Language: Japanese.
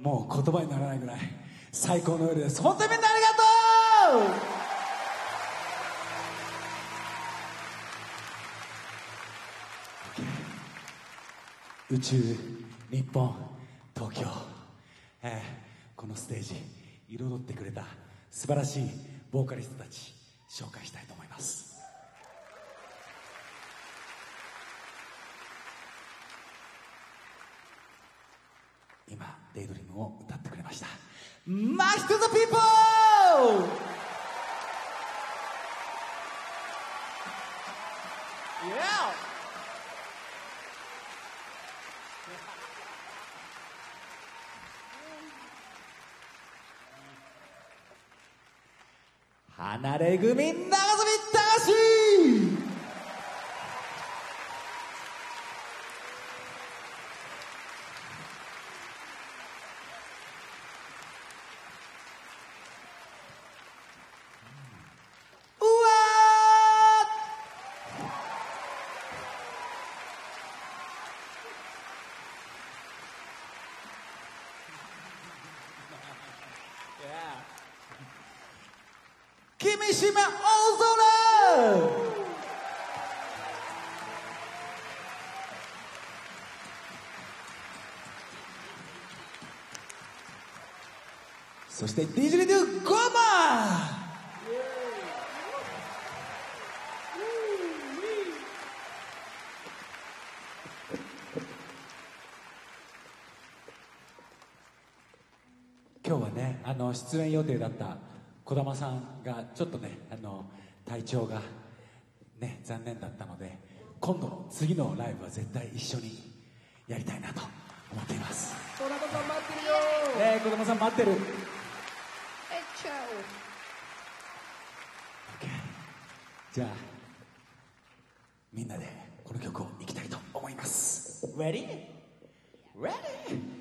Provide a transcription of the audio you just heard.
もう言葉にならないぐらい最高の夜です。本当にみんなありがとう！宇宙日本東京、えーこのステージ彩ってくれた素晴らしいボーカリストたち紹介したいと思います今「デイドリーム」を歌ってくれました「マッシュ・トゥ・ザ・ピーポー!」Yeah! 離れ組長ー君島大空そして DJ デュゴマ今日はねあの出演予定だった児玉さんがちょっとねあの体調がね残念だったので今度次のライブは絶対一緒にやりたいなと思っています。トラコさん待ってるよ。ねえ児玉さん待ってる。えっちゃ OK じゃあみんなでこの曲をいきたいと思います。Ready? Ready?